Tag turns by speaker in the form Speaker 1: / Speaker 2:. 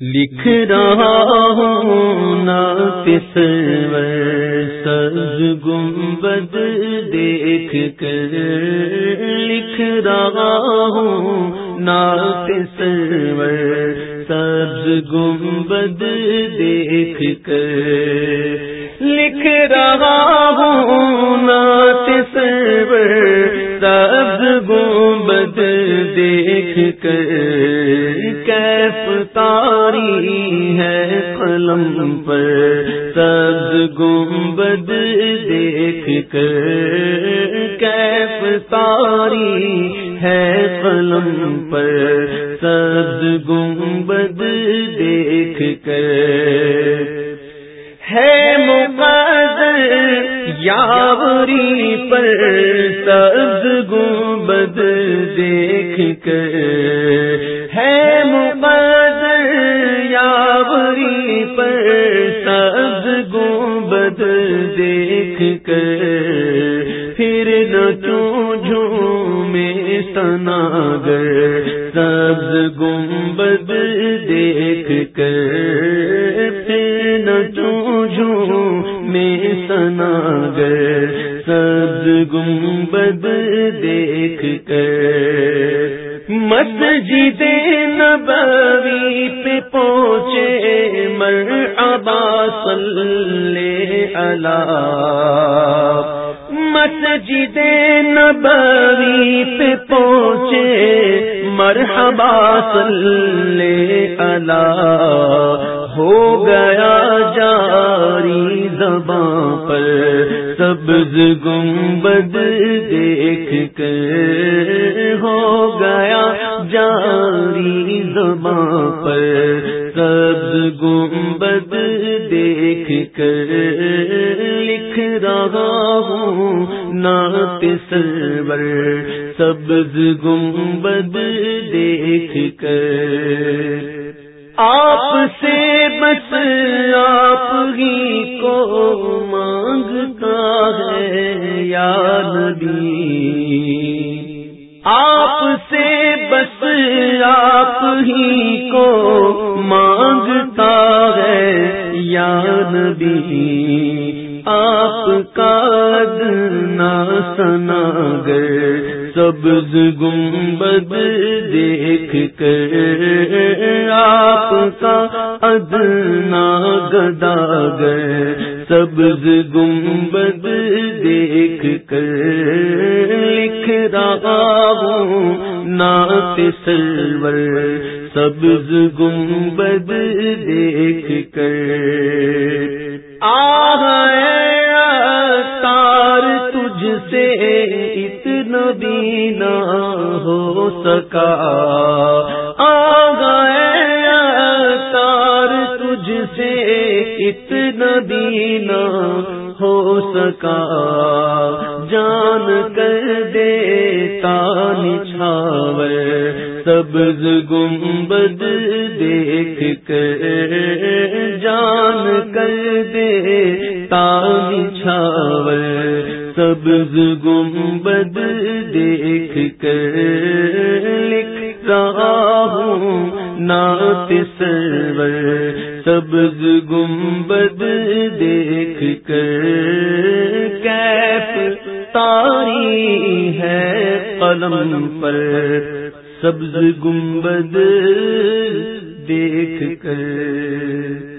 Speaker 1: لکھ رہا ہوں ناطس سبز گنبد دیکھ کر لکھ رہا ہوں ناطس سبز گنبد دیکھ کر لکھ رہا ہوں ناطس سبز گنبد دیکھ کر تاری ہے قلم پر، سبز گنبد دیکھ کر کیف تاری ہے قلم پر، سبز گنبد دیکھ کر۔ ہے مقدر یاوری پر، سبز گنبد دیکھ کر پر سبز گنبد دیکھ کر پھر نہ چوں میں سناگر سبز گنبد دیکھ کر پھر نہ چوں میں سناگر سبز گنبد دیکھ کر مسجد نبوی پہ پہنچے مر صلی اللہ مسجد نبوی پہ پہنچے۔ مرحبا صلی اللہ۔ ہو گیا جاری زباں پر۔ سبز گنبد دیکھ کر۔ ہو گیا جاری زباں پر۔ گنبد دیکھ کر لکھ رہا ہوں نات سرور، سبز گنبد دیکھ کر۔ آپ سے بس آپ ہی کو مانگتا ہے یا نبی۔ آپ سے بس آپ ہی کو مانگتا ہے، یا نبی، آپ کا نا سنا گئے سبز گنبد دیکھ کر آپ کا ادنا گدا سبز گنبد دیکھ کر لکھ رہا ہوں نات سلور سبز گنبد دیکھ کر۔ تار تجھ سے اتنا بھی ہو سکا۔ آ تار تجھ سے اتنا بھی ہو سکا۔ جان کر دے تان سبز گنبد دیکھ کر جان کر دے تان چھاور سبز گنبد دیکھ کر لکھ رہا ہوں نات سرور۔ سبز گنبد دیکھ کر کیف تاری ہے قلم پر۔ سبز گنبد دیکھ کر